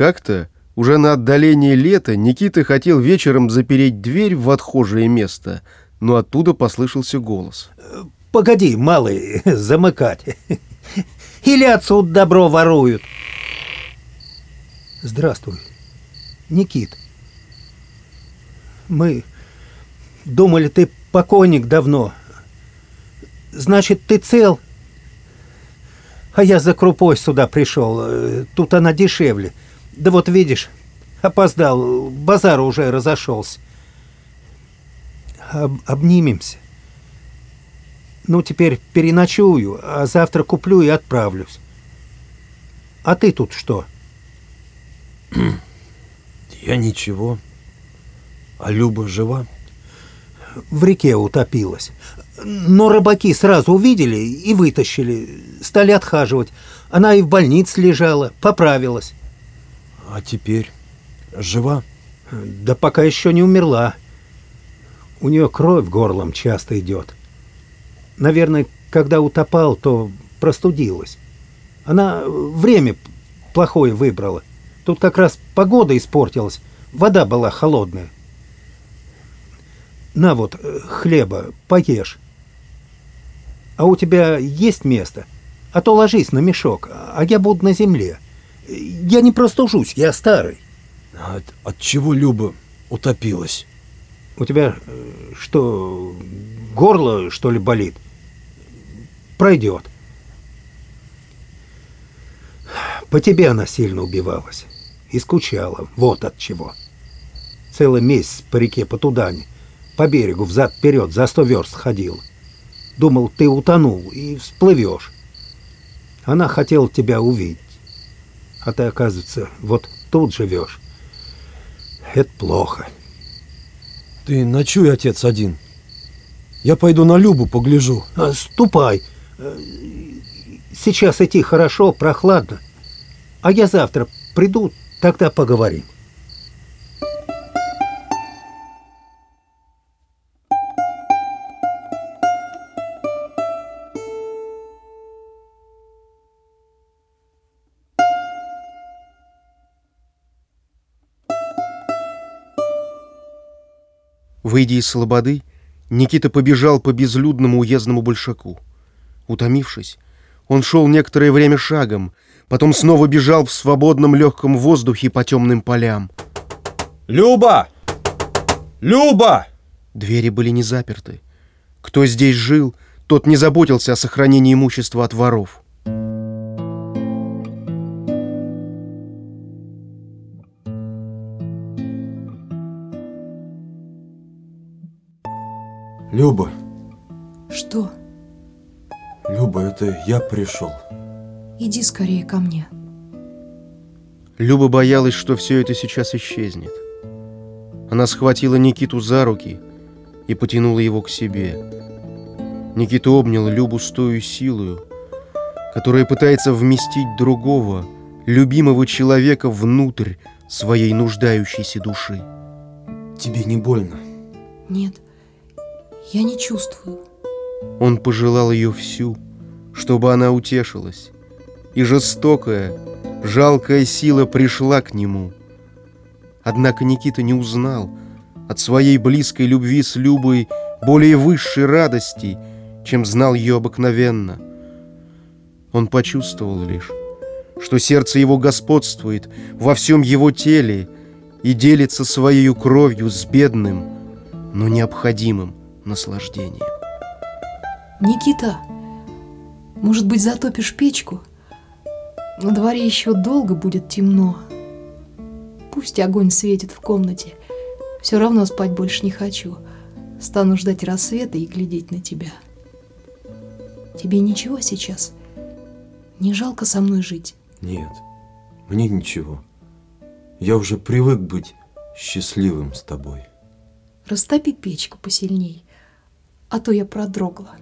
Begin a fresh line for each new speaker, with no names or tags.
Как-то, уже на отдалении лета, Никита хотел вечером запереть дверь в отхожее место, но оттуда послышался голос.
Погоди, малый, замыкать. Или отсюда добро воруют. Здравствуй, Никит. Мы думали, ты покойник давно. Значит, ты цел? А я за крупой сюда пришел. Тут она дешевле. Да вот видишь, опоздал. Базар уже разошелся. Об обнимемся. Ну, теперь переночую, а завтра куплю и отправлюсь. А ты тут что?
Я ничего. А Люба жива?
В реке утопилась. Но рыбаки сразу увидели и вытащили. Стали отхаживать. Она и в больнице лежала, поправилась.
А теперь жива?
Да пока еще не умерла. У нее кровь горлом часто идет. Наверное, когда утопал, то простудилась. Она время плохое выбрала. Тут как раз погода испортилась, вода была холодная. На вот, э, хлеба, поешь. А у тебя есть место? А то ложись на мешок, а я буду на земле. Я не простужусь, я старый.
От, от чего Люба утопилась?
У тебя э, что, горло, что ли, болит? пройдет. По тебе она сильно убивалась. И скучала. Вот от чего. Целый месяц по реке по Тудане, по берегу взад-вперед за сто верст ходил. Думал, ты утонул и всплывешь. Она хотела тебя увидеть. А ты, оказывается, вот тут живешь. Это плохо.
Ты ночуй, отец, один. Я пойду на Любу погляжу.
А, ступай. Сейчас идти хорошо, прохладно. А я завтра приду, тогда поговорим.
Выйдя из слободы, Никита побежал по безлюдному уездному большаку. Утомившись, он шел некоторое время шагом, потом снова бежал в свободном легком воздухе по темным полям.
«Люба! Люба!»
Двери были не заперты. Кто здесь жил, тот не заботился о сохранении имущества от воров.
Люба.
Что?
Люба, это я пришел.
Иди скорее ко мне.
Люба боялась, что все это сейчас исчезнет. Она схватила Никиту за руки и потянула его к себе. Никита обнял Любу с той силою, которая пытается вместить другого, любимого человека внутрь своей нуждающейся души.
Тебе не больно?
Нет, я не чувствую.
Он пожелал ее всю, чтобы она утешилась. И жестокая, жалкая сила пришла к нему. Однако Никита не узнал от своей близкой любви с Любой более высшей радости, чем знал ее обыкновенно. Он почувствовал лишь, что сердце его господствует во всем его теле и делится своей кровью с бедным, но необходимым наслаждением.
Никита, может быть, затопишь печку? На дворе еще долго будет темно. Пусть огонь светит в комнате. Все равно спать больше не хочу. Стану ждать рассвета и глядеть на тебя. Тебе ничего сейчас? Не жалко со мной жить?
Нет, мне ничего. Я уже привык быть счастливым с тобой.
Растопи печку посильней, а то я продрогла.